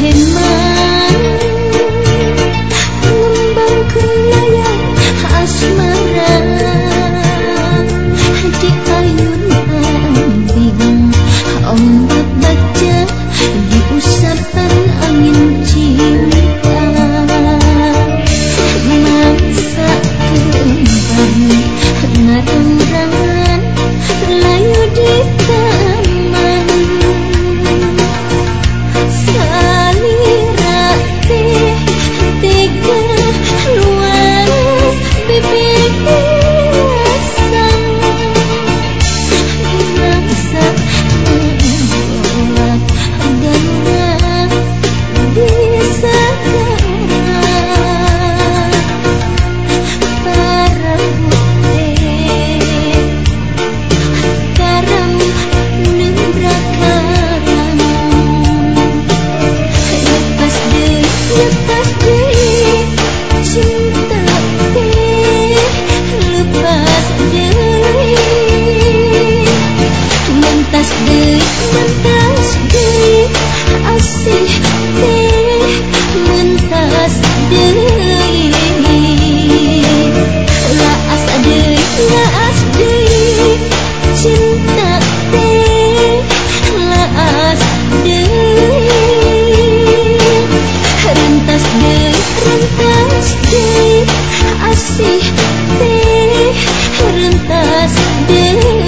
เห็นไหม mentas deui asih teh mentas deui laas deui laas deui cinta teh laas deui rentas deui rentas deui asih teh rentas deui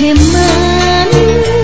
lembang